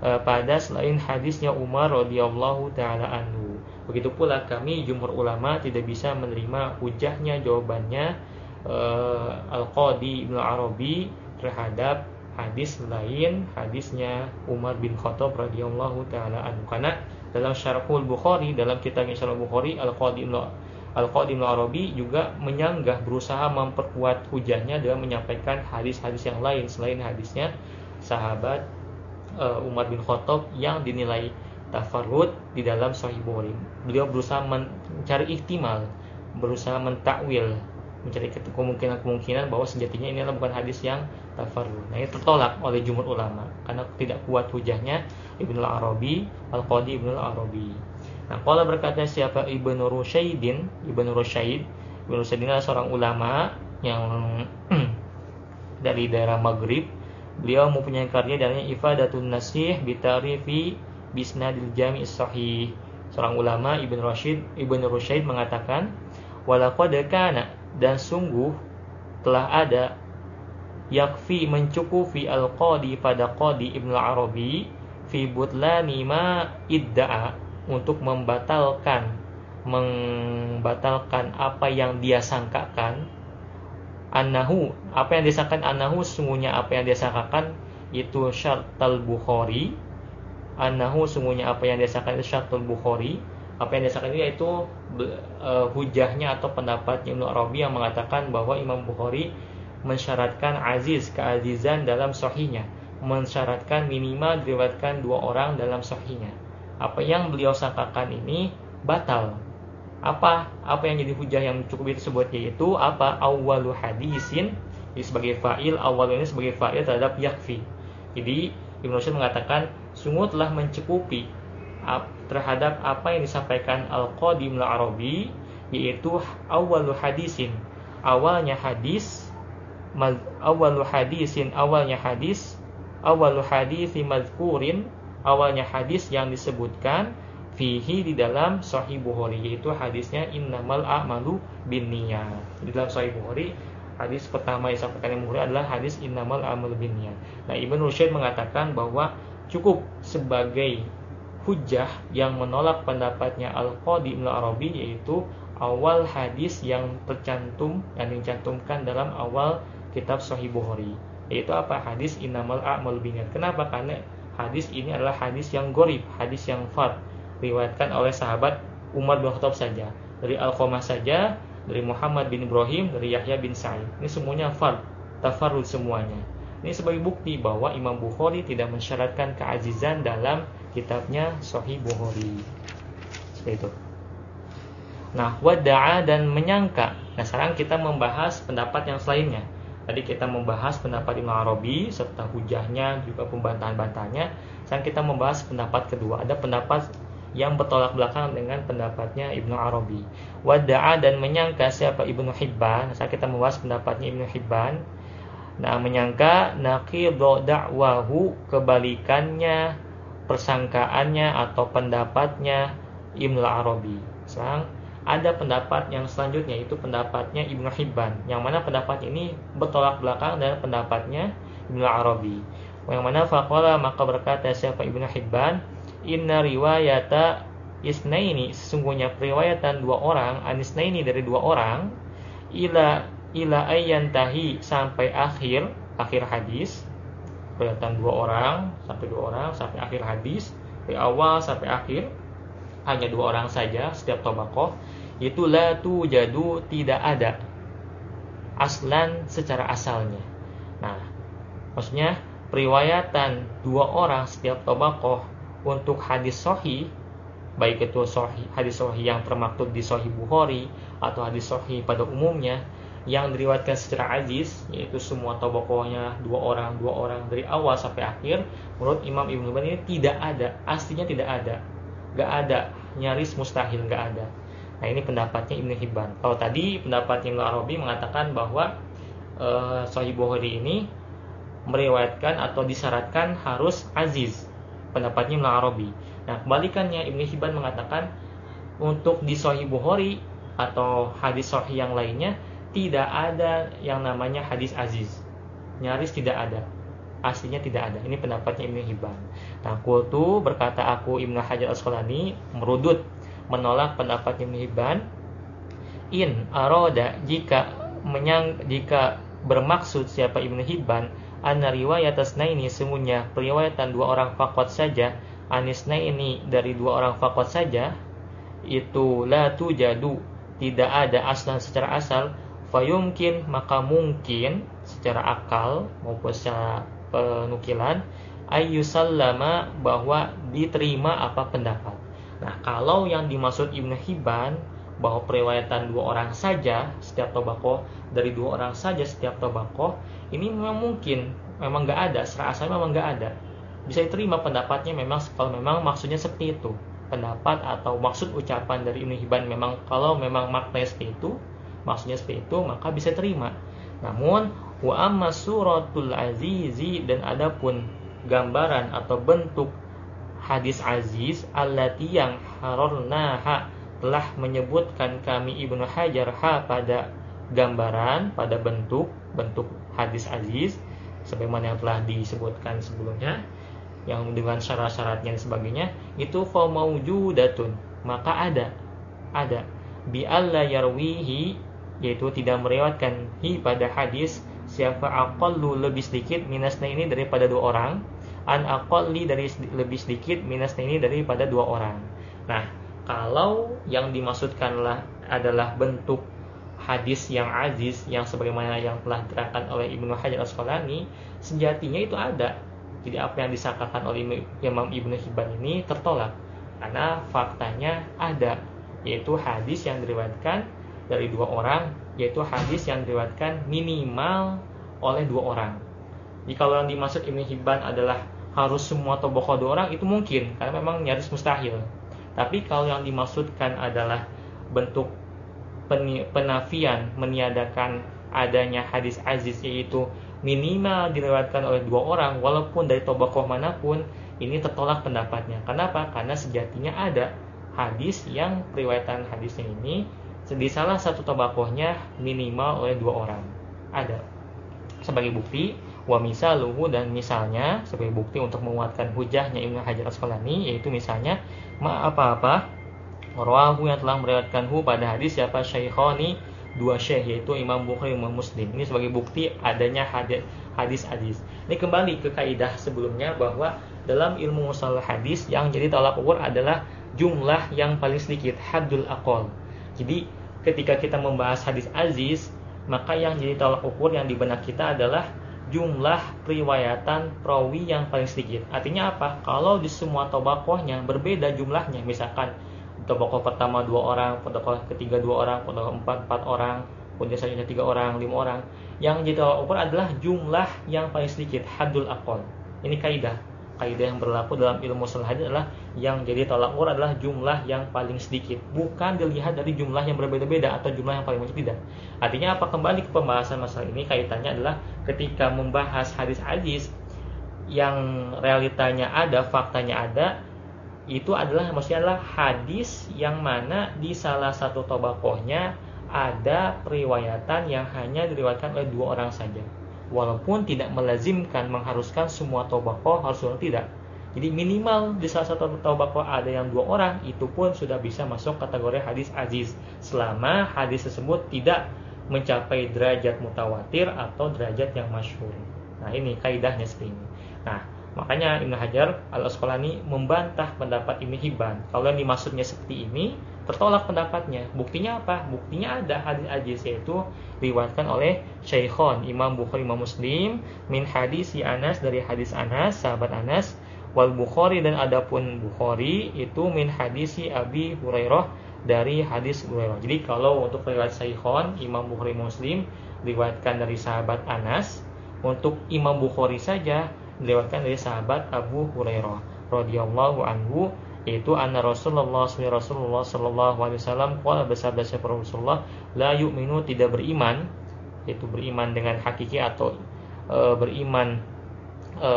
Eh, pada selain hadisnya Umar radhiyallahu taala anhu. Begitu pula kami jumhur ulama tidak bisa menerima hujahnya jawabannya uh, Al-Qadi Ibnu Arabi terhadap hadis lain hadisnya Umar bin Khattab radhiyallahu taala anhu karena dalam Syarhul Bukhari dalam kitabnya Syarhul Bukhari Al-Qadim Al-Qadim Arabi juga menyanggah berusaha memperkuat hujahnya dengan menyampaikan hadis-hadis yang lain selain hadisnya sahabat uh, Umar bin Khattab yang dinilai tafarrud di dalam Sahih Bukhari. Beliau berusaha mencari ihtimal, berusaha mentakwil, mencari kemungkinan-kemungkinan bahwa sejatinya ini adalah bukan hadis yang tafarrud. Nah, ini tertolak oleh jumhur ulama karena tidak kuat hujahnya Ibnu Arabi, Al-Qadi Ibnu Arabi. Nah, kalau berkata siapa Ibnu Rusyaidin, Ibnu Rusyaid, Ibnu Rusyaid adalah seorang ulama yang dari daerah Maghrib. Beliau mempunyai karya dari Ifadatun Nasih bitarifi bisnadil jami' sahih. Seorang ulama Ibnu Rashid, Ibnu Rusyaid mengatakan, "Walaqad kana dan sungguh telah ada yakfi mencukupi al-qadi pada qadi Ibnu Arabi fi butlani ma idda'a untuk membatalkan membatalkan apa yang dia sangkakan. Anahu apa yang disangkakan anahu sungguhnya apa yang dia sangkakan itu syartal bukhari. Anahu sungguhnya apa yang dia sangkakan itu syartul bukhari. Apa yang disangkakan itu yaitu uh, hujahnya atau pendapat Ibnu Arabi yang mengatakan bahwa Imam Bukhari mensyaratkan aziz keazizan dalam sahihnya. Mensyaratkan minimal diriwayatkan dua orang dalam sahihnya apa yang beliau sangkakan ini batal. Apa apa yang jadi hujah yang cukup disebut yaitu apa awalu hadisin ini sebagai fa'il awal ini sebagai fa'il terhadap yakfi. Jadi Ibnu Rushd mengatakan sungguh telah mencukupi terhadap apa yang disampaikan Al-Qadim Al-Arabi yaitu awalu hadisin awalnya hadis awalu hadisin awalnya hadis awalu hadisi mazkurin awalnya hadis yang disebutkan fihi di dalam Sahih Bukhari yaitu hadisnya innamal a'malu binniyat. Di dalam Sahih Bukhari hadis pertama yang disampaikan yang Bukhari adalah hadis innamal a'malu binniyat. Nah, Ibnu Rushd mengatakan bahwa cukup sebagai hujah yang menolak pendapatnya Al-Qadi Ibnu Arabi yaitu awal hadis yang tercantum yang dicantumkan dalam awal kitab Sahih Bukhari yaitu apa hadis innamal a'malu binniyat. Kenapa? Karena hadis ini adalah hadis yang gorib, hadis yang far, riwayatkan oleh sahabat Umar bin Khattab saja, dari Al-Qamah saja, dari Muhammad bin Ibrahim, dari Yahya bin Sa'id. Ini semuanya far, tafarud semuanya. Ini sebagai bukti bahwa Imam Bukhari tidak mensyaratkan keazizan dalam kitabnya Sahih Bukhari. Seperti itu. Nah, wada'a dan menyangka. Nah, sekarang kita membahas pendapat yang selainnya. Tadi kita membahas pendapat Imam Arabi serta hujahnya juga pembantahan-bantahnya. Sekarang kita membahas pendapat kedua. Ada pendapat yang bertolak belakang dengan pendapatnya Ibnu Arabi. Wada'a dan menyangka siapa Ibnu Hibban. Saat kita membahas pendapatnya Ibnu Hibban. Nah, menyangka naqidhu da'wahu kebalikannya persangkaannya atau pendapatnya Ibnu Arabi. Sekarang ada pendapat yang selanjutnya itu pendapatnya Ibnu Hibban. Yang mana pendapat ini bertolak belakang dengan pendapatnya Ibnu Arabi. Yang mana faqala maka berkata siapa Ibnu Hibban inna riwayata isnaini sesungguhnya periwayatan dua orang anisnaini dari dua orang ila ila tahi sampai akhir akhir hadis. Periwayatan dua orang sampai dua orang sampai akhir hadis. Dari awal sampai akhir hanya dua orang saja setiap tobakoh itu la tu jadu tidak ada aslan secara asalnya. Nah, maksudnya periwayatan dua orang setiap tobakoh untuk hadis sohi baik itu sohi, hadis sohi yang termaktub di sohi Bukhari atau hadis sohi pada umumnya yang diriwayatkan secara aziz yaitu semua tobakohnya dua orang dua orang dari awal sampai akhir menurut Imam Ibnu Hibban ini tidak ada aslinya tidak ada gak ada nyaris mustahil gak ada Nah ini pendapatnya Ibnu Hibban. Kalau tadi pendapat Ibnu Arabi mengatakan bahwa uh, Sahih Bukhari ini meriwayatkan atau disyaratkan harus aziz. Pendapatnya Ibnu Arabi. Nah kebalikannya Ibnu Hibban mengatakan untuk di Sahih Bukhari atau hadis Sahih yang lainnya tidak ada yang namanya hadis aziz. Nyaris tidak ada. Aslinya tidak ada. Ini pendapatnya Ibnu Hibban. Nah, kultu berkata aku Ibnu Hajar Asqalani merudut menolak pendapat Ibnu Hibban in aroda jika menyang jika bermaksud siapa Ibnu Hibban anna riwayat ini semuanya periwayatan dua orang fakot saja anisna ini dari dua orang fakot saja itu la jadu tidak ada aslan secara asal fayumkin maka mungkin secara akal maupun secara penukilan ayyusallama bahwa diterima apa pendapat. Nah, kalau yang dimaksud Ibnu Hibban bahwa periwayatan dua orang saja setiap tobako dari dua orang saja setiap tobako ini memang mungkin memang nggak ada asalnya memang nggak ada. Bisa diterima pendapatnya memang kalau memang maksudnya seperti itu. Pendapat atau maksud ucapan dari Ibnu Hibban memang kalau memang maknanya seperti itu maksudnya seperti itu maka bisa terima namun wa amma suratul azizi dan adapun gambaran atau bentuk hadis aziz allati yang harornaha telah menyebutkan kami Ibnu Hajar ha pada gambaran, pada bentuk, bentuk hadis aziz sebagaimana yang telah disebutkan sebelumnya yang dengan syarat-syaratnya dan sebagainya itu datun maka ada ada. Bi alla yarwihi yaitu tidak meriwayatkan hi pada hadis siapa aqallu lebih sedikit minasnya ini daripada dua orang an aqalli dari lebih sedikit minasnya ini daripada dua orang. Nah kalau yang dimaksudkanlah adalah bentuk hadis yang aziz yang sebagaimana yang telah diterangkan oleh Ibnu Hajar Asqalani sejatinya itu ada. Jadi apa yang disangkakan oleh Imam Ibnu Hibban ini tertolak karena faktanya ada yaitu hadis yang diriwayatkan dari dua orang yaitu hadis yang diriwayatkan minimal oleh dua orang jadi kalau yang dimaksud Ibnu Hibban adalah harus semua tobokoh dua orang itu mungkin karena memang nyaris mustahil tapi kalau yang dimaksudkan adalah bentuk penafian meniadakan adanya hadis aziz yaitu minimal dilewatkan oleh dua orang walaupun dari tobakoh mana pun ini tertolak pendapatnya. Kenapa? Karena sejatinya ada hadis yang periwayatan hadisnya ini di salah satu tobakohnya minimal oleh dua orang. Ada. Sebagai bukti, wa misaluhu dan misalnya sebagai bukti untuk menguatkan hujahnya Ibnu Hajar Asqalani yaitu misalnya ma apa-apa rawahu yang telah meriwayatkan hu pada hadis siapa syaikhani dua syekh yaitu Imam Bukhari Imam Muslim ini sebagai bukti adanya hadis hadis hadis ini kembali ke kaidah sebelumnya bahwa dalam ilmu musalah hadis yang jadi tolak ukur adalah jumlah yang paling sedikit hadul akol jadi ketika kita membahas hadis aziz maka yang jadi tolak ukur yang di benak kita adalah jumlah periwayatan perawi yang paling sedikit. Artinya apa? Kalau di semua tobakohnya berbeda jumlahnya, misalkan tobakoh pertama dua orang, tobakoh ketiga dua orang, tobakoh empat empat orang, kemudian selanjutnya tiga orang, lima orang. Yang jadi ukur adalah jumlah yang paling sedikit, hadul akol. Ini kaidah kaidah yang berlaku dalam ilmu usul hadis adalah yang jadi tolak ukur adalah jumlah yang paling sedikit, bukan dilihat dari jumlah yang berbeda-beda atau jumlah yang paling banyak tidak. Artinya apa? Kembali ke pembahasan masalah ini kaitannya adalah ketika membahas hadis-hadis yang realitanya ada, faktanya ada, itu adalah maksudnya adalah hadis yang mana di salah satu tobakohnya ada periwayatan yang hanya diriwayatkan oleh dua orang saja walaupun tidak melazimkan mengharuskan semua tobako harus orang tidak. Jadi minimal di salah satu tobako ada yang dua orang itu pun sudah bisa masuk kategori hadis aziz selama hadis tersebut tidak mencapai derajat mutawatir atau derajat yang masyhur. Nah ini kaidahnya seperti ini. Nah makanya Ibnu Hajar al Asqalani membantah pendapat Ibnu Hibban. Kalau yang dimaksudnya seperti ini tertolak pendapatnya. Buktinya apa? Buktinya ada hadis ajis yaitu riwayatkan oleh Syekhon Imam Bukhari Imam Muslim min hadis Anas dari hadis Anas sahabat Anas wal Bukhari dan adapun Bukhari itu min hadis si Abi Hurairah dari hadis Hurairah. Jadi kalau untuk riwayat Syekhon Imam Bukhari Muslim riwayatkan dari sahabat Anas untuk Imam Bukhari saja diriwayatkan dari sahabat Abu Hurairah radhiyallahu anhu itu anna Rasulullah Rasulullah sallallahu alaihi wasallam qala bersabda siapa Rasulullah la yu'minu tidak beriman yaitu beriman dengan hakiki atau e, beriman e,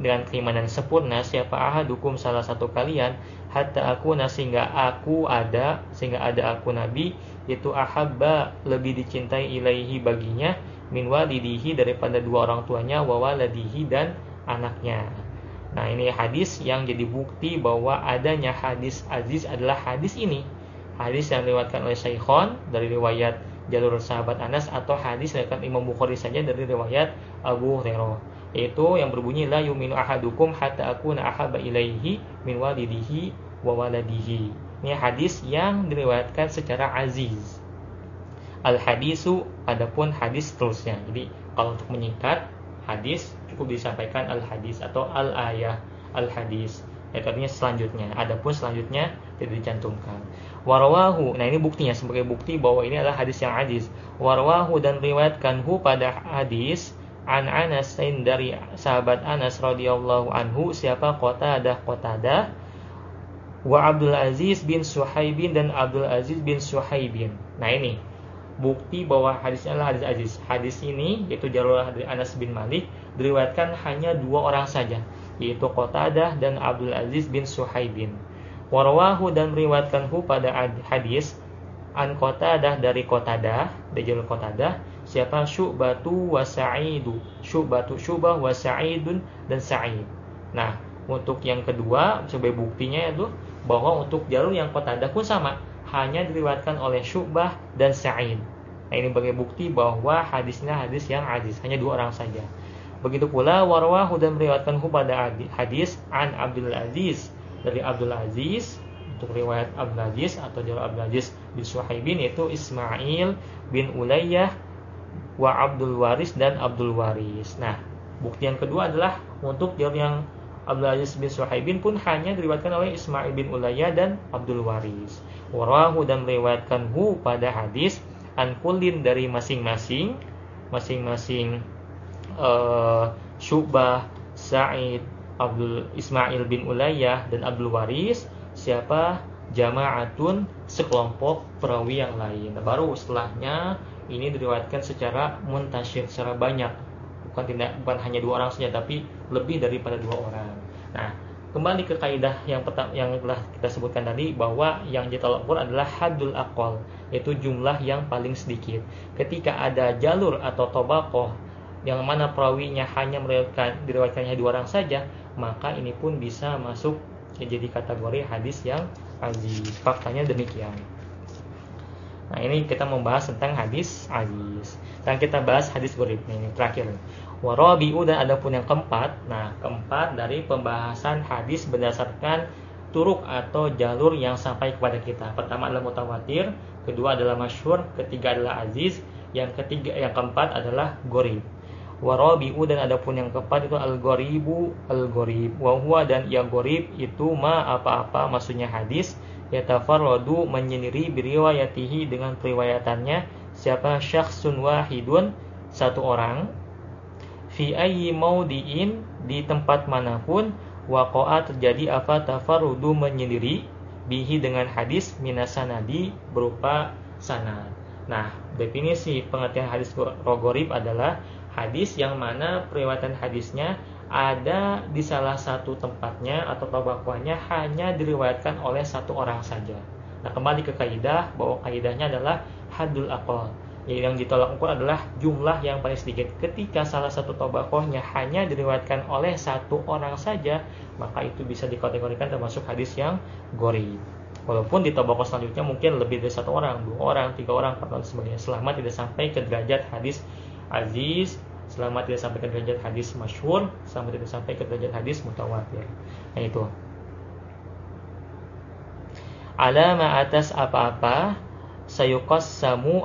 dengan keimanan sempurna siapa ahadukum salah satu kalian hatta aku sehingga aku ada sehingga ada aku nabi itu ahabba lebih dicintai ilaihi baginya min walidihi daripada dua orang tuanya wa waladihi dan anaknya Nah ini hadis yang jadi bukti bahwa adanya hadis aziz adalah hadis ini Hadis yang dilewatkan oleh Syekhon dari riwayat jalur sahabat Anas Atau hadis yang Imam Bukhari saja dari riwayat Abu Hurairah yaitu yang berbunyi la yuminu ahadukum hatta akuna ahabba ilaihi min walidihi wa waladihi. Ini hadis yang diriwayatkan secara aziz. Al hadisu adapun hadis terusnya. Jadi kalau untuk menyingkat hadis cukup disampaikan al hadis atau al ayah al hadis. Itu artinya selanjutnya. Adapun selanjutnya tidak dicantumkan. Warwahu, nah ini buktinya sebagai bukti bahwa ini adalah hadis yang aziz. Warwahu dan riwayatkan hu pada hadis an Anas dari sahabat Anas radhiyallahu anhu siapa Qatadah Qatadah wa Abdul Aziz bin Suhaibin dan Abdul Aziz bin Suhaibin. Nah ini bukti bahwa hadisnya adalah hadis aziz. Hadis ini yaitu jalur dari Anas bin Malik diriwayatkan hanya dua orang saja yaitu Qatadah dan Abdul Aziz bin Suhaibin. Warwahu dan meriwayatkanhu pada hadis an Qatadah dari Qatadah, dari jalur Qatadah, siapa Syu'batu wa Sa'idu. Syu'batu Syu'bah wa Sa'idun dan Sa'id. Nah, untuk yang kedua sebagai buktinya itu bahwa untuk jalur yang Qatadah pun sama, hanya diriwayatkan oleh Syu'bah dan Sa'id. Nah, ini sebagai bukti bahwa hadisnya hadis yang aziz, hanya dua orang saja. Begitu pula warwahu dan meriwayatkanhu pada hadis an Abdul Aziz dari Abdul Aziz untuk riwayat Abdul Aziz atau jalur Abdul Aziz bin Suhaibin yaitu Ismail bin Ulayyah wa Abdul Waris dan Abdul Waris. Nah, bukti yang kedua adalah untuk jalur yang Abdul Aziz bin Suhaibin pun hanya diriwayatkan oleh Ismail bin Ulayyah dan Abdul Waris. Warahu dan meriwayatkan hu pada hadis an kulin dari masing-masing masing-masing uh, Syubah, Sa'id, Abdul Ismail bin Ulayyah dan Abdul Waris siapa jama'atun sekelompok perawi yang lain. Baru setelahnya ini diriwayatkan secara muntasyir secara banyak. Bukan tidak bukan hanya dua orang saja tapi lebih daripada dua orang. Nah, kembali ke kaidah yang pertama yang telah kita sebutkan tadi bahwa yang ditolak pun adalah hadul akol yaitu jumlah yang paling sedikit. Ketika ada jalur atau tobakoh yang mana perawinya hanya meriwayatkan diriwayatkannya dua orang saja, maka ini pun bisa masuk jadi kategori hadis yang aziz. Faktanya demikian. Nah ini kita membahas tentang hadis aziz. Dan kita bahas hadis gorib ini terakhir. Warabiu dan ada pun yang keempat. Nah keempat dari pembahasan hadis berdasarkan turuk atau jalur yang sampai kepada kita. Pertama adalah mutawatir, kedua adalah masyhur, ketiga adalah aziz, yang ketiga yang keempat adalah gorib warabi'u dan adapun yang keempat itu al-gharibu al-gharib. Dan yang gharib itu ma apa-apa maksudnya hadis. Yatafarradu menyendiri biriwayatihi dengan periwayatannya. Siapa? Syakhsun wahidun satu orang. Fi ayyi maudiin di tempat mana pun waqa'a terjadi apa? Tafarrudu menyendiri bihi dengan hadis minasanadi berupa sanad. Nah, definisi pengertian hadis rogorib adalah hadis yang mana periwayatan hadisnya ada di salah satu tempatnya atau tabakwanya hanya diriwayatkan oleh satu orang saja. Nah kembali ke kaidah bahwa kaidahnya adalah hadul akal. Yang ditolak ukur adalah jumlah yang paling sedikit. Ketika salah satu tobakohnya hanya diriwayatkan oleh satu orang saja, maka itu bisa dikategorikan termasuk hadis yang gori. Walaupun di tobakoh selanjutnya mungkin lebih dari satu orang, dua orang, tiga orang, empat orang sebagainya. Selama tidak sampai ke derajat hadis aziz selama tidak sampai ke derajat hadis masyhur selama tidak sampai ke derajat hadis mutawatir. Nah itu alama atas apa-apa sayukos samu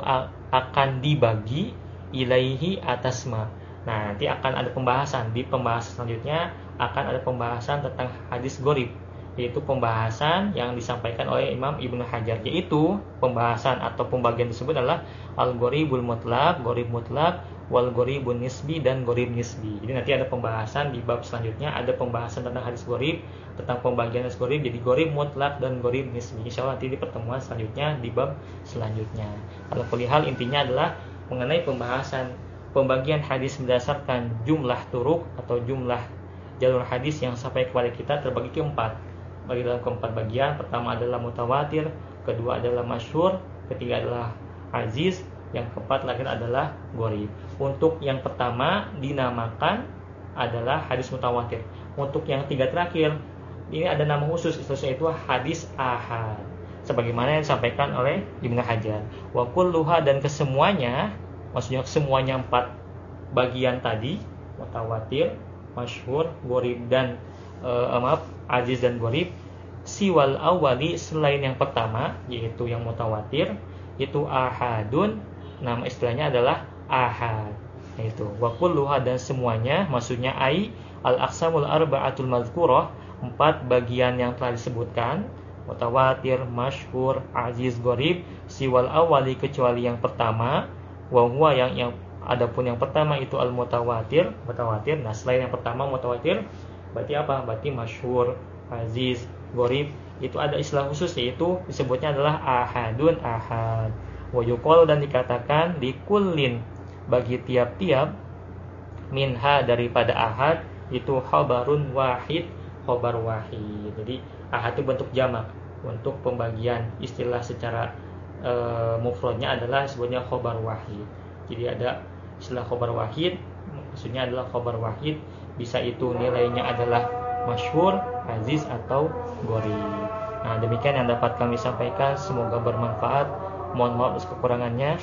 akan dibagi ilaihi atas ma. Nah nanti akan ada pembahasan. Di pembahasan selanjutnya akan ada pembahasan tentang hadis gorib yaitu pembahasan yang disampaikan oleh Imam Ibnu Hajar yaitu pembahasan atau pembagian tersebut adalah al-goribul mutlak, gorib mutlak, wal goribun nisbi dan gorib nisbi. Jadi nanti ada pembahasan di bab selanjutnya ada pembahasan tentang hadis gorib, tentang pembagian hadis gorib jadi gorib mutlak dan gorib nisbi. Insya Allah nanti di pertemuan selanjutnya di bab selanjutnya. Kalau perihal intinya adalah mengenai pembahasan pembagian hadis berdasarkan jumlah turuk atau jumlah jalur hadis yang sampai kepada kita terbagi ke empat bagi dalam keempat bagian pertama adalah mutawatir kedua adalah masyur ketiga adalah aziz yang keempat lagi adalah gori untuk yang pertama dinamakan adalah hadis mutawatir. Untuk yang tiga terakhir ini ada nama khusus itu hadis ahad. Sebagaimana yang disampaikan oleh Ibnu Hajar. Wa kulluha dan kesemuanya maksudnya semuanya empat bagian tadi mutawatir masyhur gorib dan uh, maaf aziz dan gorib siwal awali selain yang pertama yaitu yang mutawatir itu ahadun nama istilahnya adalah ahad itu wa dan semuanya maksudnya ai al aqsamul arba'atul mazkurah empat bagian yang telah disebutkan mutawatir, masyhur, aziz, gorib, siwal awali kecuali yang pertama, wa yang yang adapun yang pertama itu al mutawatir, mutawatir. Nah, selain yang pertama mutawatir, berarti apa? Berarti masyhur, aziz, gorib itu ada istilah khusus yaitu disebutnya adalah ahadun ahad. Wa dan dikatakan di kulin bagi tiap-tiap minha daripada ahad itu khabarun wahid khabar wahid. Jadi ahad itu bentuk jamak. Untuk pembagian istilah secara e, mufradnya adalah sebutnya khabar wahid. Jadi ada istilah khabar wahid maksudnya adalah khabar wahid bisa itu nilainya adalah masyhur, aziz atau gori. Nah, demikian yang dapat kami sampaikan semoga bermanfaat. Mohon maaf atas kekurangannya.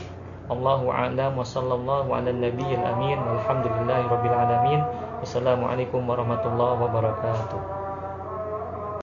Allahu a'lam wa sallallahu ala nabiyil amin walhamdulillahi rabbil alamin. Wassalamualaikum warahmatullahi wabarakatuh.